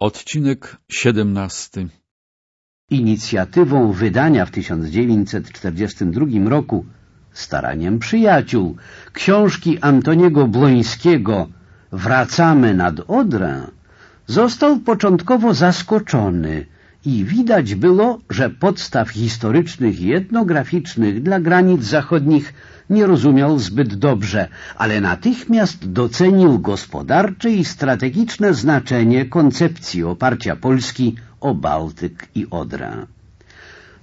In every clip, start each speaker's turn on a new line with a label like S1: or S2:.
S1: Odcinek 17
S2: Inicjatywą wydania w 1942 roku staraniem przyjaciół książki Antoniego Blońskiego Wracamy nad Odrę został początkowo zaskoczony i widać było, że podstaw historycznych i etnograficznych dla granic zachodnich nie rozumiał zbyt dobrze, ale natychmiast docenił gospodarcze i strategiczne znaczenie koncepcji oparcia Polski o Bałtyk i Odrę.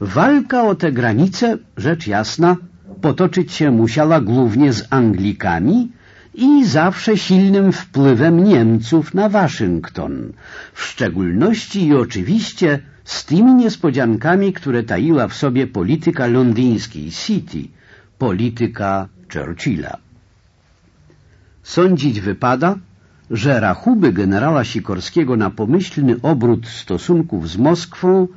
S2: Walka o te granice, rzecz jasna, potoczyć się musiała głównie z Anglikami i zawsze silnym wpływem Niemców na Waszyngton, w szczególności i oczywiście z tymi niespodziankami, które taiła w sobie polityka londyńskiej City, polityka Churchilla. Sądzić wypada, że rachuby generała Sikorskiego na pomyślny obrót stosunków z Moskwą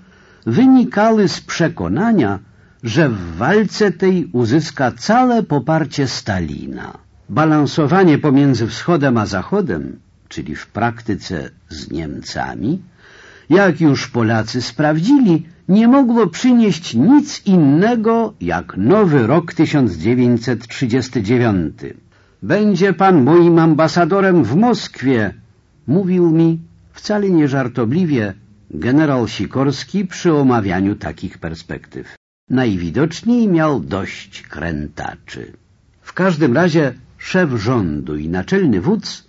S2: wynikały z przekonania, że w walce tej uzyska całe poparcie Stalina. Balansowanie pomiędzy wschodem a zachodem, czyli w praktyce z Niemcami, jak już Polacy sprawdzili, nie mogło przynieść nic innego jak nowy rok 1939. Będzie pan moim ambasadorem w Moskwie, mówił mi wcale nie żartobliwie generał Sikorski przy omawianiu takich perspektyw. Najwidoczniej miał dość krętaczy. W każdym razie szef rządu i naczelny wódz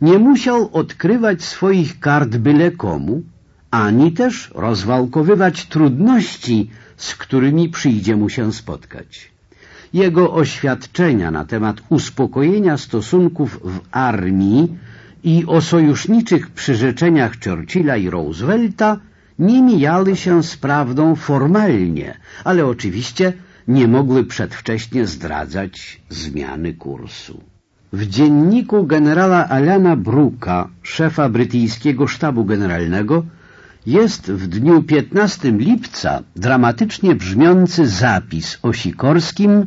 S2: nie musiał odkrywać swoich kart byle komu, ani też rozwałkowywać trudności, z którymi przyjdzie mu się spotkać. Jego oświadczenia na temat uspokojenia stosunków w armii i o sojuszniczych przyrzeczeniach Churchilla i Roosevelta nie mijały się z prawdą formalnie, ale oczywiście nie mogły przedwcześnie zdradzać zmiany kursu. W dzienniku generała Alana Brooka, szefa brytyjskiego sztabu generalnego, jest w dniu 15 lipca dramatycznie brzmiący zapis o Sikorskim,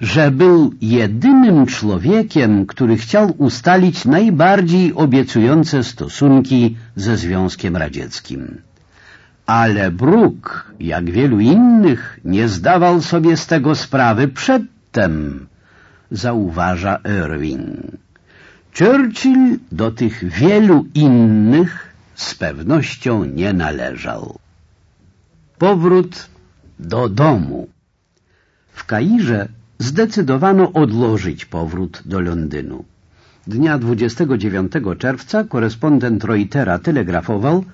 S2: że był jedynym człowiekiem, który chciał ustalić najbardziej obiecujące stosunki ze Związkiem Radzieckim. Ale Brooke, jak wielu innych, nie zdawał sobie z tego sprawy przedtem, zauważa Irving. Churchill do tych wielu innych z pewnością nie należał. Powrót do domu. W Kairze zdecydowano odłożyć powrót do Londynu. Dnia 29 czerwca korespondent Reutera telegrafował,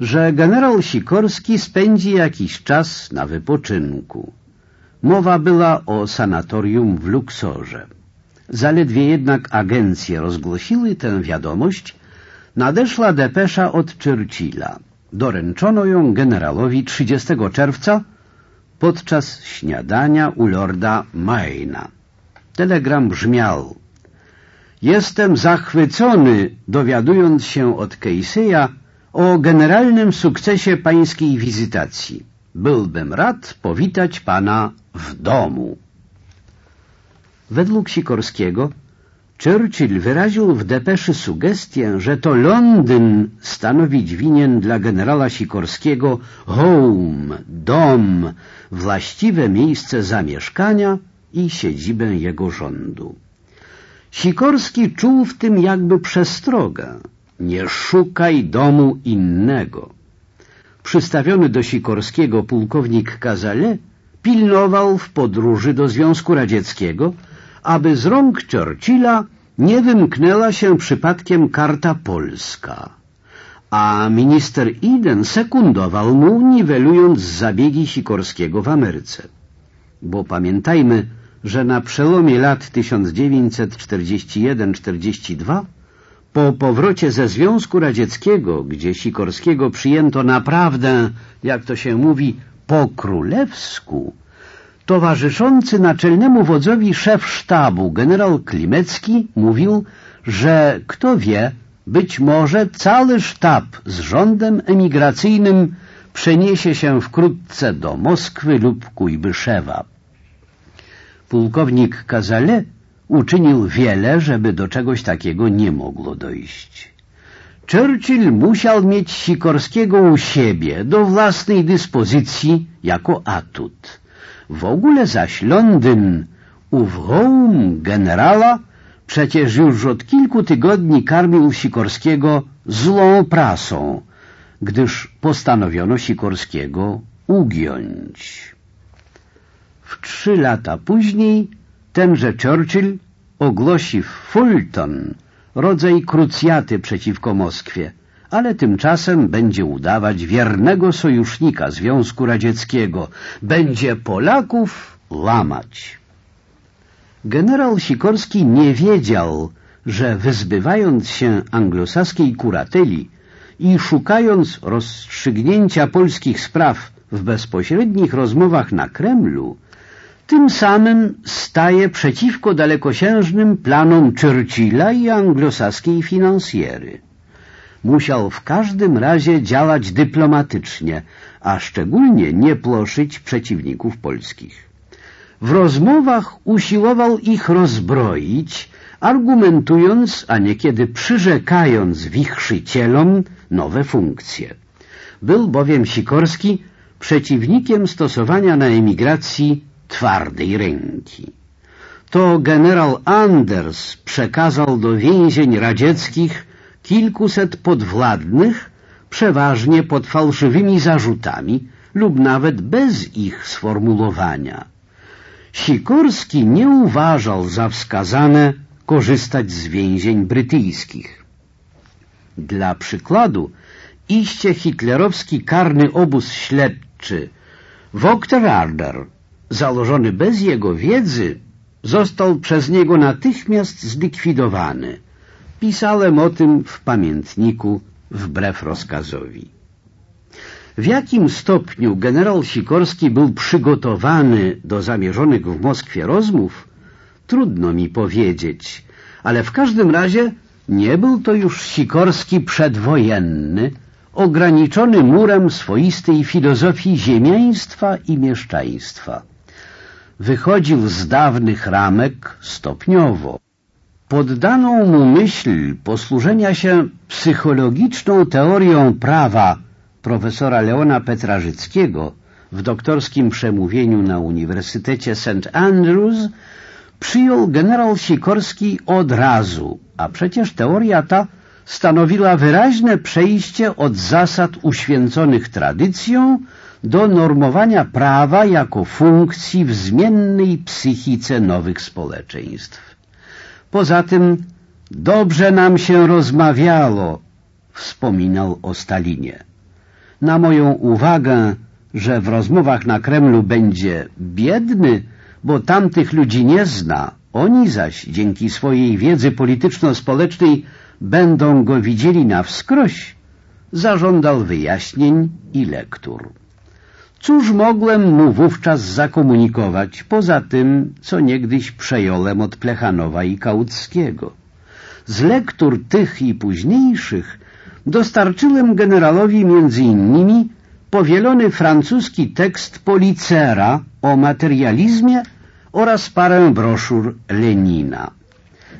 S2: że generał Sikorski spędzi jakiś czas na wypoczynku. Mowa była o sanatorium w Luksorze. Zaledwie jednak agencje rozgłosiły tę wiadomość, nadeszła depesza od Churchilla. Doręczono ją generalowi 30 czerwca podczas śniadania u lorda Mayna. Telegram brzmiał Jestem zachwycony, dowiadując się od Casey'a o generalnym sukcesie pańskiej wizytacji. Byłbym rad powitać pana w domu. Według Sikorskiego Churchill wyraził w depeszy sugestię, że to Londyn stanowić winien dla generała Sikorskiego home, dom, właściwe miejsce zamieszkania i siedzibę jego rządu. Sikorski czuł w tym jakby przestrogę. Nie szukaj domu innego. Przystawiony do Sikorskiego pułkownik Kazale pilnował w podróży do Związku Radzieckiego, aby z rąk Churchilla nie wymknęła się przypadkiem karta polska, a minister Eden sekundował mu, niwelując zabiegi Sikorskiego w Ameryce. Bo pamiętajmy, że na przełomie lat 1941-42 po powrocie ze Związku Radzieckiego, gdzie Sikorskiego przyjęto naprawdę, jak to się mówi, po królewsku, Towarzyszący naczelnemu wodzowi szef sztabu, generał Klimecki, mówił, że kto wie, być może cały sztab z rządem emigracyjnym przeniesie się wkrótce do Moskwy lub Kujbyszewa. Pułkownik Kazale uczynił wiele, żeby do czegoś takiego nie mogło dojść. Churchill musiał mieć Sikorskiego u siebie do własnej dyspozycji jako atut. W ogóle zaś Londyn, ów hołm generala, przecież już od kilku tygodni karmił Sikorskiego złą prasą, gdyż postanowiono Sikorskiego ugiąć. W trzy lata później tenże Churchill ogłosi Fulton rodzaj krucjaty przeciwko Moskwie, ale tymczasem będzie udawać wiernego sojusznika Związku Radzieckiego, będzie Polaków łamać. Generał Sikorski nie wiedział, że wyzbywając się anglosaskiej kurateli i szukając rozstrzygnięcia polskich spraw w bezpośrednich rozmowach na Kremlu, tym samym staje przeciwko dalekosiężnym planom Churchilla i anglosaskiej finansjery. Musiał w każdym razie działać dyplomatycznie, a szczególnie nie ploszyć przeciwników polskich. W rozmowach usiłował ich rozbroić, argumentując, a niekiedy przyrzekając wichrzycielom nowe funkcje. Był bowiem Sikorski przeciwnikiem stosowania na emigracji twardej ręki. To generał Anders przekazał do więzień radzieckich kilkuset podwładnych, przeważnie pod fałszywymi zarzutami lub nawet bez ich sformułowania. Sikorski nie uważał za wskazane korzystać z więzień brytyjskich. Dla przykładu, iście hitlerowski karny obóz śledczy Wokterarder założony bez jego wiedzy, został przez niego natychmiast zlikwidowany. Pisałem o tym w pamiętniku wbrew rozkazowi. W jakim stopniu generał Sikorski był przygotowany do zamierzonych w Moskwie rozmów, trudno mi powiedzieć, ale w każdym razie nie był to już Sikorski przedwojenny, ograniczony murem swoistej filozofii ziemiaństwa i mieszczaństwa wychodził z dawnych ramek stopniowo. Poddaną mu myśl posłużenia się psychologiczną teorią prawa profesora Leona Petrażyckiego w doktorskim przemówieniu na Uniwersytecie St. Andrews przyjął generał Sikorski od razu, a przecież teoria ta stanowiła wyraźne przejście od zasad uświęconych tradycją do normowania prawa jako funkcji w zmiennej psychice nowych społeczeństw. Poza tym dobrze nam się rozmawiało, wspominał o Stalinie. Na moją uwagę, że w rozmowach na Kremlu będzie biedny, bo tamtych ludzi nie zna, oni zaś dzięki swojej wiedzy polityczno-społecznej będą go widzieli na wskroś, zażądał wyjaśnień i lektur. Cóż mogłem mu wówczas zakomunikować, poza tym, co niegdyś przejąłem od Plechanowa i Kałuckiego? Z lektur tych i późniejszych dostarczyłem generalowi między innymi powielony francuski tekst Policera o materializmie oraz parę broszur Lenina.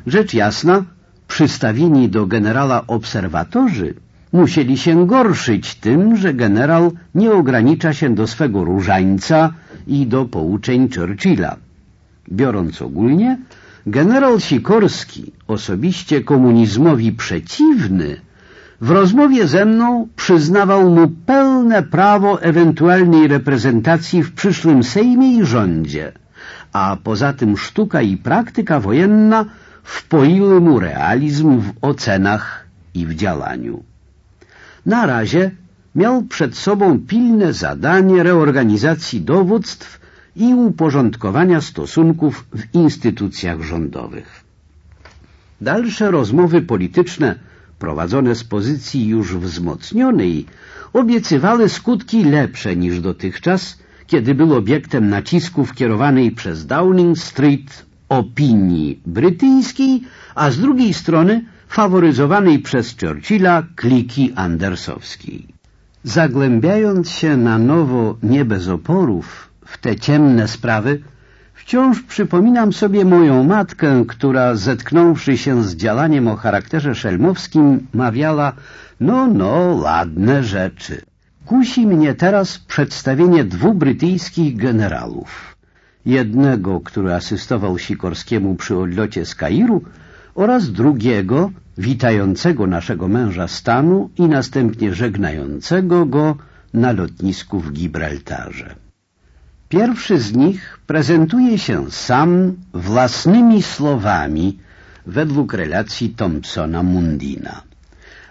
S2: Rzecz jasna, przystawieni do generała obserwatorzy musieli się gorszyć tym, że generał nie ogranicza się do swego różańca i do pouczeń Churchilla. Biorąc ogólnie, generał Sikorski, osobiście komunizmowi przeciwny, w rozmowie ze mną przyznawał mu pełne prawo ewentualnej reprezentacji w przyszłym Sejmie i rządzie, a poza tym sztuka i praktyka wojenna wpoiły mu realizm w ocenach i w działaniu. Na razie miał przed sobą pilne zadanie reorganizacji dowództw i uporządkowania stosunków w instytucjach rządowych. Dalsze rozmowy polityczne prowadzone z pozycji już wzmocnionej obiecywały skutki lepsze niż dotychczas, kiedy był obiektem nacisków kierowanej przez Downing Street opinii brytyjskiej, a z drugiej strony faworyzowanej przez Churchilla kliki andersowskiej. Zagłębiając się na nowo nie bez oporów w te ciemne sprawy, Wciąż przypominam sobie moją matkę, która zetknąwszy się z działaniem o charakterze szelmowskim mawiała no, no, ładne rzeczy. Kusi mnie teraz przedstawienie dwóch brytyjskich generałów. Jednego, który asystował Sikorskiemu przy odlocie z Kairu oraz drugiego, witającego naszego męża stanu i następnie żegnającego go na lotnisku w Gibraltarze. Pierwszy z nich prezentuje się sam własnymi słowami według relacji Thompsona Mundina.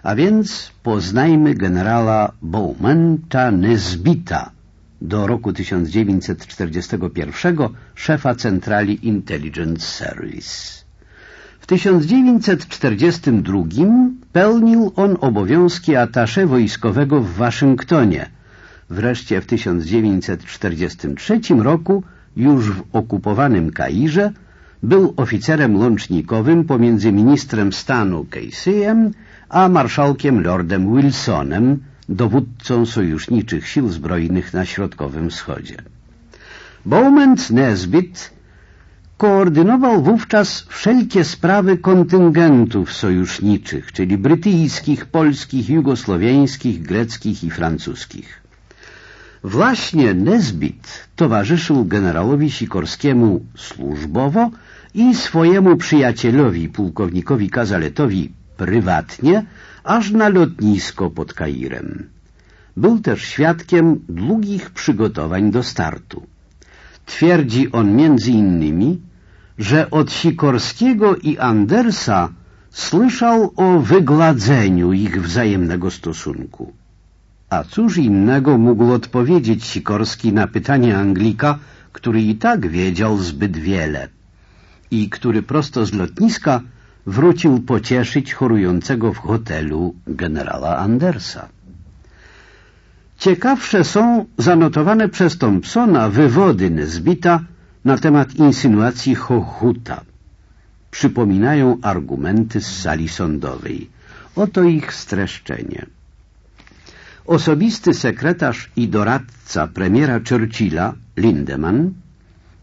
S2: A więc poznajmy generała Bowmanta Nesbita, do roku 1941 szefa centrali Intelligence Service. W 1942 pełnił on obowiązki atasze wojskowego w Waszyngtonie. Wreszcie w 1943 roku, już w okupowanym Kairze, był oficerem łącznikowym pomiędzy ministrem stanu Casey'em a marszałkiem Lordem Wilsonem, dowódcą sojuszniczych sił zbrojnych na Środkowym Wschodzie. Bowman Nesbit koordynował wówczas wszelkie sprawy kontyngentów sojuszniczych, czyli brytyjskich, polskich, jugosłowiańskich, greckich i francuskich. Właśnie Nesbit towarzyszył generałowi Sikorskiemu służbowo i swojemu przyjacielowi, pułkownikowi Kazaletowi, prywatnie, aż na lotnisko pod Kairem. Był też świadkiem długich przygotowań do startu. Twierdzi on między innymi, że od Sikorskiego i Andersa słyszał o wygladzeniu ich wzajemnego stosunku. A cóż innego mógł odpowiedzieć Sikorski na pytanie Anglika, który i tak wiedział zbyt wiele i który prosto z lotniska wrócił pocieszyć chorującego w hotelu generała Andersa. Ciekawsze są zanotowane przez Thompsona wywody Nezbita na temat insynuacji Hochuta. Przypominają argumenty z sali sądowej. Oto ich streszczenie. Osobisty sekretarz i doradca premiera Churchilla, Lindemann,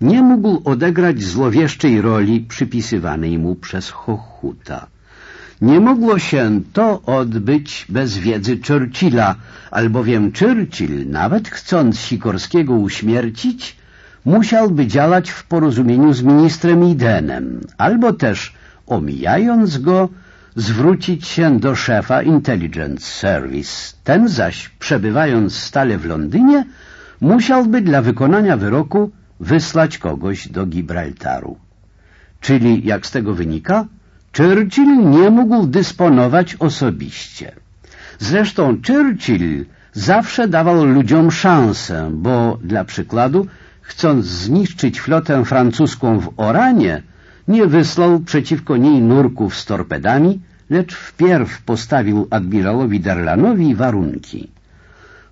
S2: nie mógł odegrać złowieszczej roli przypisywanej mu przez Hochuta. Nie mogło się to odbyć bez wiedzy Churchilla, albowiem Churchill, nawet chcąc Sikorskiego uśmiercić, musiałby działać w porozumieniu z ministrem Idenem, albo też, omijając go, zwrócić się do szefa Intelligence Service. Ten zaś, przebywając stale w Londynie, musiałby dla wykonania wyroku wysłać kogoś do Gibraltaru. Czyli, jak z tego wynika, Churchill nie mógł dysponować osobiście. Zresztą Churchill zawsze dawał ludziom szansę, bo dla przykładu, chcąc zniszczyć flotę francuską w Oranie, nie wysłał przeciwko niej nurków z torpedami, lecz wpierw postawił admirałowi Darlanowi warunki.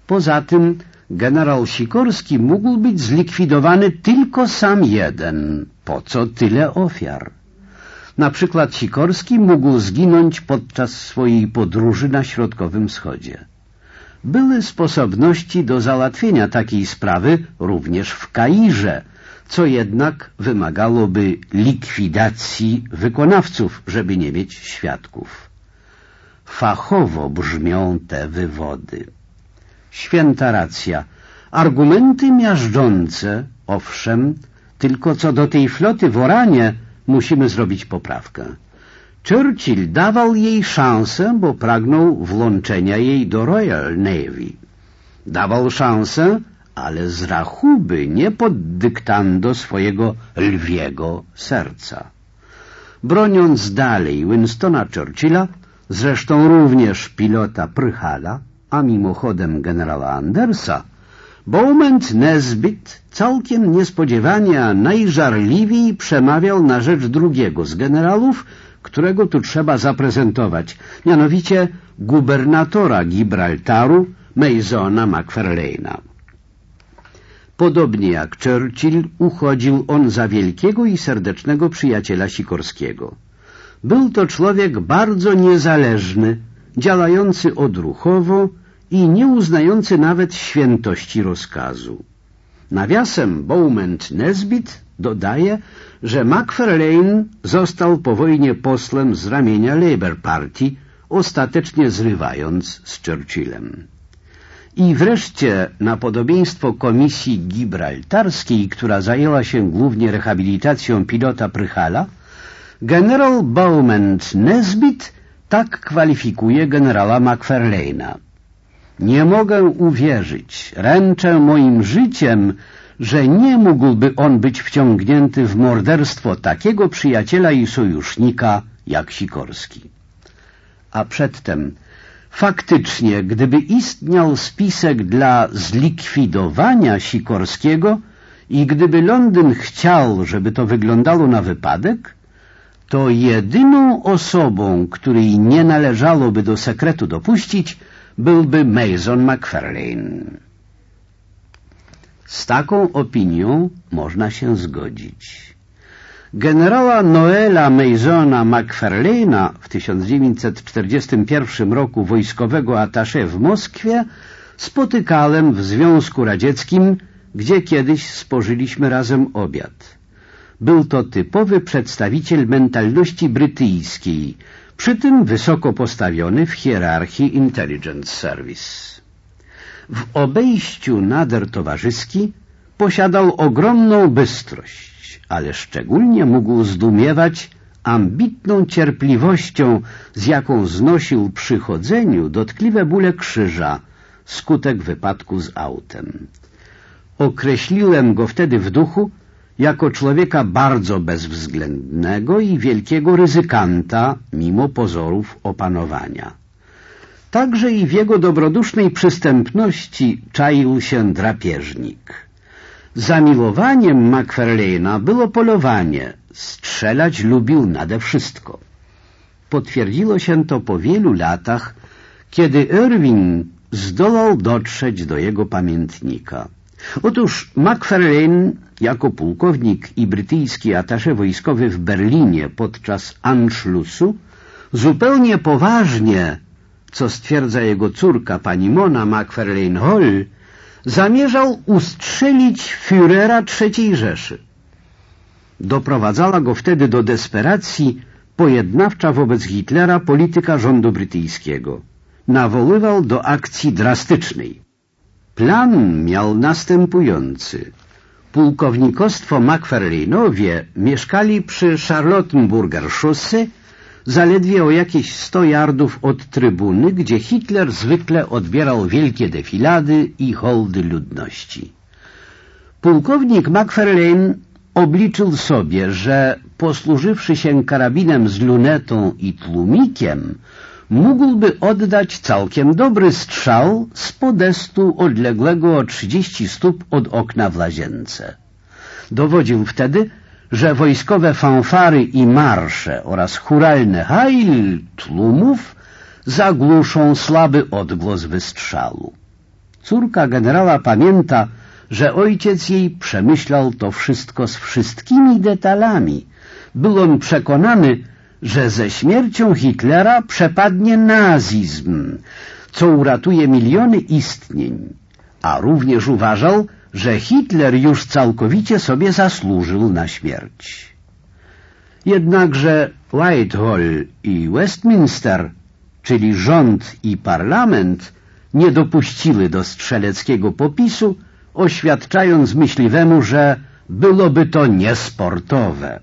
S2: Poza tym generał Sikorski mógł być zlikwidowany tylko sam jeden. Po co tyle ofiar? Na przykład Sikorski mógł zginąć podczas swojej podróży na Środkowym Wschodzie. Były sposobności do załatwienia takiej sprawy również w Kairze, co jednak wymagałoby likwidacji wykonawców, żeby nie mieć świadków. Fachowo brzmią te wywody. Święta racja. Argumenty miażdżące, owszem, tylko co do tej floty w Oranie musimy zrobić poprawkę. Churchill dawał jej szansę, bo pragnął włączenia jej do Royal Navy. Dawał szansę, ale z rachuby, nie pod dyktando swojego lwiego serca. Broniąc dalej Winstona Churchilla, zresztą również pilota Prychala, a mimochodem generała Andersa, Bowman Nesbit całkiem niespodziewanie, a najżarliwiej przemawiał na rzecz drugiego z generałów, którego tu trzeba zaprezentować, mianowicie gubernatora Gibraltaru, Masona McFarlane'a. Podobnie jak Churchill, uchodził on za wielkiego i serdecznego przyjaciela Sikorskiego. Był to człowiek bardzo niezależny, działający odruchowo i nie uznający nawet świętości rozkazu. Nawiasem Bowman Nesbit Dodaje, że McFarlane został po wojnie posłem z ramienia Labour Party, ostatecznie zrywając z Churchillem. I wreszcie na podobieństwo Komisji Gibraltarskiej, która zajęła się głównie rehabilitacją pilota Prychala, generał Bowman Nesbit tak kwalifikuje generała McFarlane'a. Nie mogę uwierzyć, ręczę moim życiem, że nie mógłby on być wciągnięty w morderstwo takiego przyjaciela i sojusznika jak Sikorski. A przedtem, faktycznie, gdyby istniał spisek dla zlikwidowania Sikorskiego i gdyby Londyn chciał, żeby to wyglądało na wypadek, to jedyną osobą, której nie należałoby do sekretu dopuścić, byłby Mason McFarlane. Z taką opinią można się zgodzić. Generała Noela Masona McFarlane'a w 1941 roku wojskowego attaché w Moskwie spotykałem w Związku Radzieckim, gdzie kiedyś spożyliśmy razem obiad. Był to typowy przedstawiciel mentalności brytyjskiej, przy tym wysoko postawiony w hierarchii Intelligence Service. W obejściu nader towarzyski posiadał ogromną bystrość, ale szczególnie mógł zdumiewać ambitną cierpliwością, z jaką znosił przy chodzeniu dotkliwe bóle krzyża, skutek wypadku z autem. Określiłem go wtedy w duchu jako człowieka bardzo bezwzględnego i wielkiego ryzykanta, mimo pozorów opanowania. Także i w jego dobrodusznej przystępności czaił się drapieżnik. Zamiłowaniem McFarlane'a było polowanie. Strzelać lubił nade wszystko. Potwierdziło się to po wielu latach, kiedy Irving zdołał dotrzeć do jego pamiętnika. Otóż McFarlane jako pułkownik i brytyjski atasze wojskowy w Berlinie podczas Anschlussu zupełnie poważnie, co stwierdza jego córka pani Mona McFarlane Hall, zamierzał ustrzelić Führera III Rzeszy. Doprowadzała go wtedy do desperacji pojednawcza wobec Hitlera polityka rządu brytyjskiego. Nawoływał do akcji drastycznej. Plan miał następujący. Pułkownikostwo McFarlane'owie mieszkali przy Charlottenburger Chaussee zaledwie o jakieś sto yardów od trybuny, gdzie Hitler zwykle odbierał wielkie defilady i hołdy ludności. Pułkownik McFarlane obliczył sobie, że posłużywszy się karabinem z lunetą i tłumikiem, mógłby oddać całkiem dobry strzał z podestu odległego o 30 stóp od okna w łazience. Dowodził wtedy, że wojskowe fanfary i marsze oraz churalne hajl tłumów zagłuszą słaby odgłos wystrzału. Córka generała pamięta, że ojciec jej przemyślał to wszystko z wszystkimi detalami. Był on przekonany, że ze śmiercią Hitlera przepadnie nazizm, co uratuje miliony istnień, a również uważał, że Hitler już całkowicie sobie zasłużył na śmierć. Jednakże Whitehall i Westminster, czyli rząd i parlament, nie dopuściły do strzeleckiego popisu, oświadczając myśliwemu, że byłoby to niesportowe.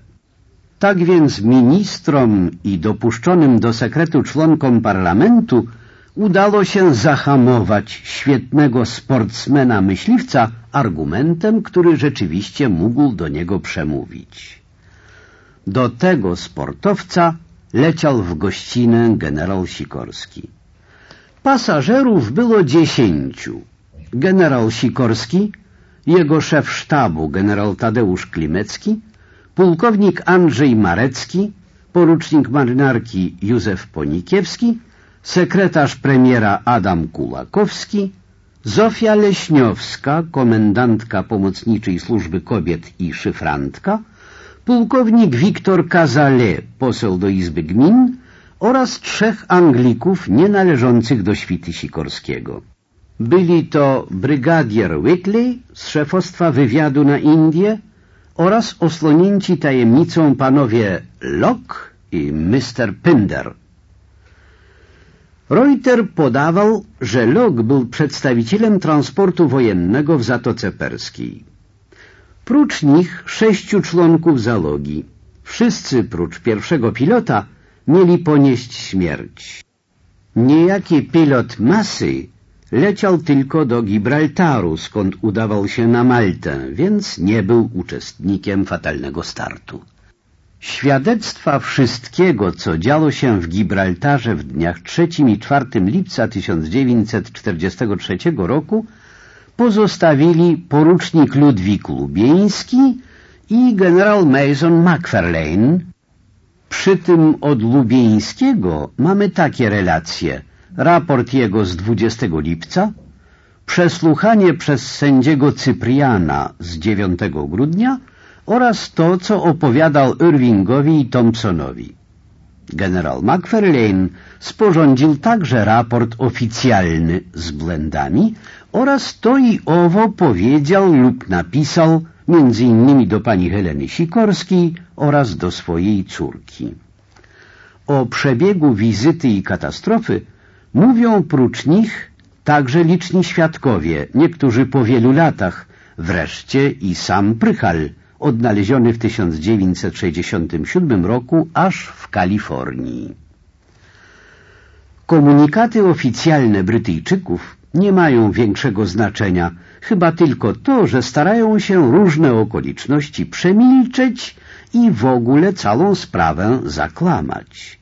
S2: Tak więc ministrom i dopuszczonym do sekretu członkom parlamentu udało się zahamować świetnego sportsmena myśliwca argumentem, który rzeczywiście mógł do niego przemówić. Do tego sportowca leciał w gościnę generał Sikorski. Pasażerów było dziesięciu. Generał Sikorski, jego szef sztabu generał Tadeusz Klimecki, pułkownik Andrzej Marecki, porucznik marynarki Józef Ponikiewski, sekretarz premiera Adam Kulakowski, Zofia Leśniowska, komendantka Pomocniczej Służby Kobiet i szyfrantka, pułkownik Wiktor Kazale, poseł do Izby Gmin oraz trzech Anglików nienależących do świty Sikorskiego. Byli to brygadier Whitley z szefostwa wywiadu na Indię oraz oslonięci tajemnicą panowie Locke i Mr. Pinder. Reuter podawał, że Locke był przedstawicielem transportu wojennego w Zatoce Perskiej. Prócz nich sześciu członków załogi. Wszyscy prócz pierwszego pilota mieli ponieść śmierć. Niejaki pilot Masy leciał tylko do Gibraltaru, skąd udawał się na Maltę, więc nie był uczestnikiem fatalnego startu. Świadectwa wszystkiego, co działo się w Gibraltarze w dniach 3 i 4 lipca 1943 roku pozostawili porucznik Ludwik Lubieński i generał Mason McFarlane. Przy tym od Lubieńskiego mamy takie relacje. Raport jego z 20 lipca, przesłuchanie przez sędziego Cypriana z 9 grudnia oraz to, co opowiadał Irvingowi i Thompsonowi. Generał McFarlane sporządził także raport oficjalny z blendami oraz to i owo powiedział lub napisał między innymi do pani Heleny Sikorskiej oraz do swojej córki. O przebiegu wizyty i katastrofy mówią prócz nich także liczni świadkowie, niektórzy po wielu latach, wreszcie i sam Prychal, odnaleziony w 1967 roku aż w Kalifornii. Komunikaty oficjalne Brytyjczyków nie mają większego znaczenia, chyba tylko to, że starają się różne okoliczności przemilczeć i w ogóle całą sprawę zaklamać.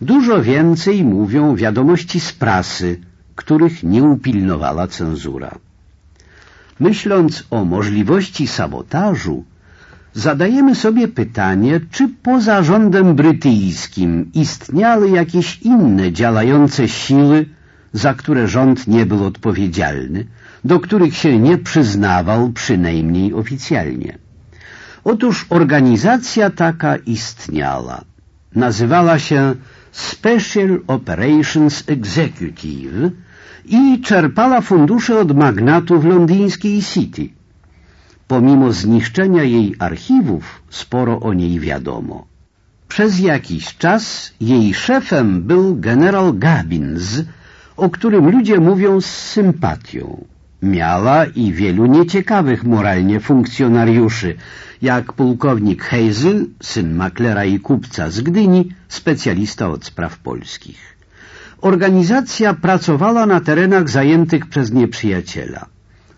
S2: Dużo więcej mówią wiadomości z prasy, których nie upilnowała cenzura. Myśląc o możliwości sabotażu, zadajemy sobie pytanie, czy poza rządem brytyjskim istniały jakieś inne działające siły, za które rząd nie był odpowiedzialny, do których się nie przyznawał przynajmniej oficjalnie. Otóż organizacja taka istniała. Nazywała się Special Operations Executive i czerpała fundusze od magnatów londyńskiej City. Pomimo zniszczenia jej archiwów, sporo o niej wiadomo. Przez jakiś czas jej szefem był generał Gabbins, o którym ludzie mówią z sympatią. Miała i wielu nieciekawych moralnie funkcjonariuszy, jak pułkownik Hazel, syn maklera i kupca z Gdyni, specjalista od spraw polskich. Organizacja pracowała na terenach zajętych przez nieprzyjaciela.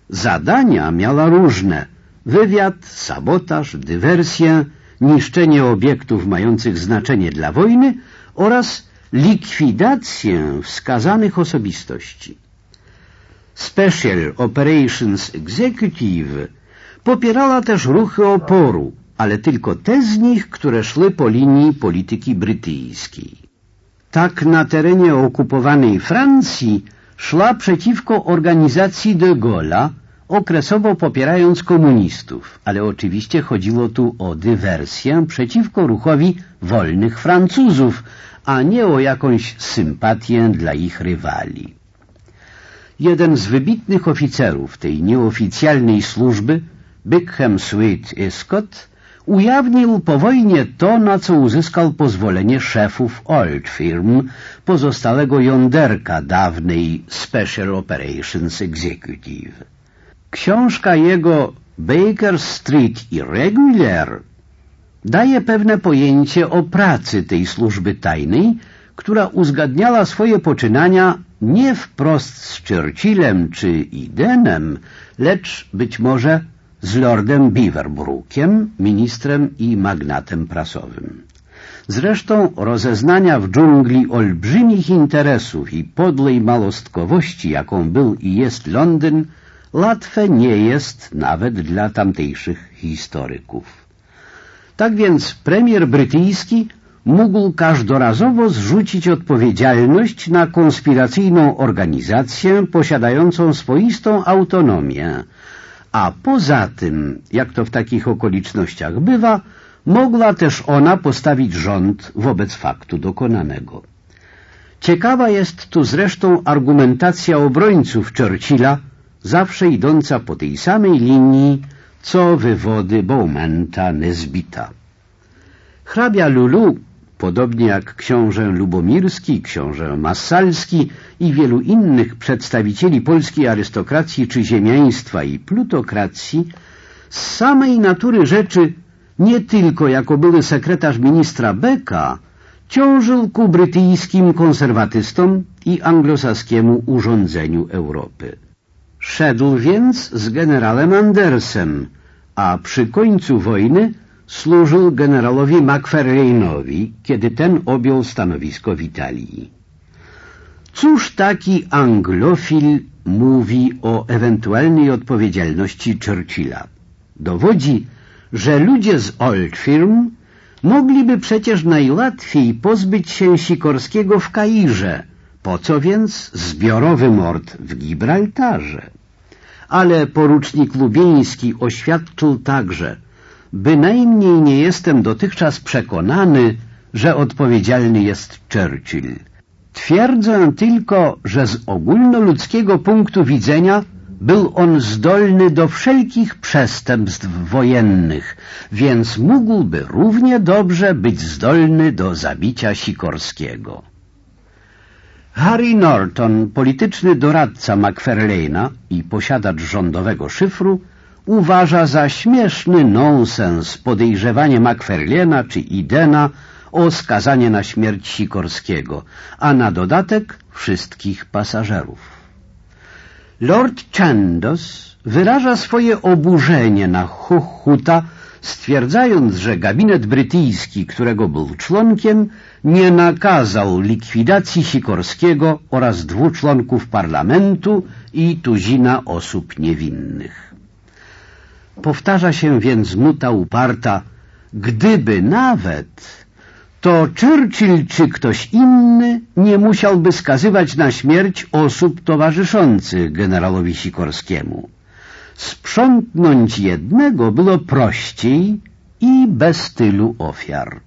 S2: Zadania miała różne. Wywiad, sabotaż, dywersję, niszczenie obiektów mających znaczenie dla wojny oraz likwidację wskazanych osobistości. Special Operations Executive popierała też ruchy oporu, ale tylko te z nich, które szły po linii polityki brytyjskiej. Tak na terenie okupowanej Francji szła przeciwko organizacji de Gaulle'a, okresowo popierając komunistów, ale oczywiście chodziło tu o dywersję przeciwko ruchowi wolnych Francuzów, a nie o jakąś sympatię dla ich rywali. Jeden z wybitnych oficerów tej nieoficjalnej służby, Bickham Sweet Scott, ujawnił po wojnie to, na co uzyskał pozwolenie szefów Old Firm, pozostałego jąderka dawnej Special Operations Executive. Książka jego Baker Street Irregular daje pewne pojęcie o pracy tej służby tajnej, która uzgadniała swoje poczynania nie wprost z Churchillem czy Idenem, lecz być może z lordem Beaverbrookiem, ministrem i magnatem prasowym. Zresztą rozeznania w dżungli olbrzymich interesów i podłej malostkowości, jaką był i jest Londyn, łatwe nie jest nawet dla tamtejszych historyków. Tak więc premier brytyjski mógł każdorazowo zrzucić odpowiedzialność na konspiracyjną organizację posiadającą swoistą autonomię, a poza tym, jak to w takich okolicznościach bywa, mogła też ona postawić rząd wobec faktu dokonanego. Ciekawa jest tu zresztą argumentacja obrońców Churchilla, zawsze idąca po tej samej linii, co wywody Baumenta Nezbita. Hrabia Lulu, podobnie jak książę Lubomirski, książę Massalski i wielu innych przedstawicieli polskiej arystokracji czy ziemiaństwa i plutokracji, z samej natury rzeczy nie tylko jako były sekretarz ministra Beka, ciążył ku brytyjskim konserwatystom i anglosaskiemu urządzeniu Europy. Szedł więc z generałem Andersem, a przy końcu wojny służył generalowi McFarlane'owi, kiedy ten objął stanowisko w Italii. Cóż taki anglofil mówi o ewentualnej odpowiedzialności Churchilla? Dowodzi, że ludzie z Old Firm mogliby przecież najłatwiej pozbyć się Sikorskiego w Kairze, po co więc zbiorowy mord w Gibraltarze? Ale porucznik Lubieński oświadczył także, bynajmniej nie jestem dotychczas przekonany, że odpowiedzialny jest Churchill. Twierdzę tylko, że z ogólnoludzkiego punktu widzenia był on zdolny do wszelkich przestępstw wojennych, więc mógłby równie dobrze być zdolny do zabicia Sikorskiego. Harry Norton, polityczny doradca McFarlane'a i posiadacz rządowego szyfru, uważa za śmieszny nonsens podejrzewanie McFarlane'a czy Idena o skazanie na śmierć Sikorskiego, a na dodatek wszystkich pasażerów. Lord Chandos wyraża swoje oburzenie na Huchuta, stwierdzając, że gabinet brytyjski, którego był członkiem, nie nakazał likwidacji Sikorskiego oraz dwóch członków parlamentu i tuzina osób niewinnych. Powtarza się więc nuta uparta, gdyby nawet to Churchill czy ktoś inny nie musiałby skazywać na śmierć osób towarzyszących generałowi Sikorskiemu. Sprzątnąć jednego było prościej i bez tylu ofiar.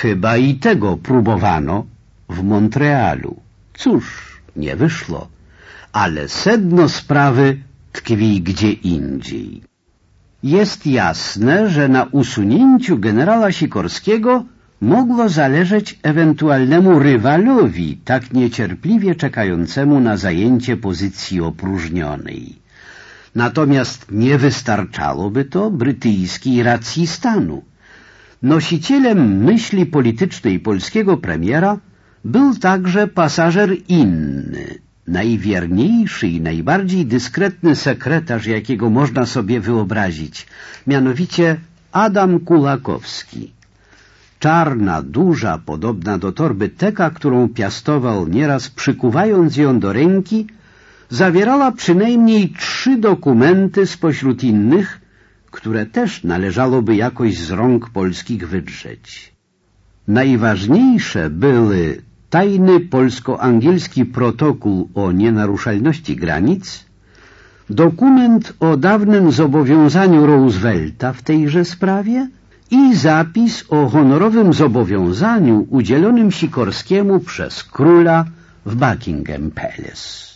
S2: Chyba i tego próbowano w Montrealu. Cóż, nie wyszło, ale sedno sprawy tkwi gdzie indziej. Jest jasne, że na usunięciu generała Sikorskiego mogło zależeć ewentualnemu rywalowi, tak niecierpliwie czekającemu na zajęcie pozycji opróżnionej. Natomiast nie wystarczałoby to brytyjskiej racji stanu. Nosicielem myśli politycznej polskiego premiera był także pasażer inny, najwierniejszy i najbardziej dyskretny sekretarz, jakiego można sobie wyobrazić, mianowicie Adam Kulakowski. Czarna, duża, podobna do torby teka, którą piastował nieraz przykuwając ją do ręki, zawierała przynajmniej trzy dokumenty spośród innych, które też należałoby jakoś z rąk polskich wydrzeć. Najważniejsze były tajny polsko-angielski protokół o nienaruszalności granic, dokument o dawnym zobowiązaniu Roosevelta w tejże sprawie i zapis o honorowym zobowiązaniu udzielonym Sikorskiemu przez króla w Buckingham Palace.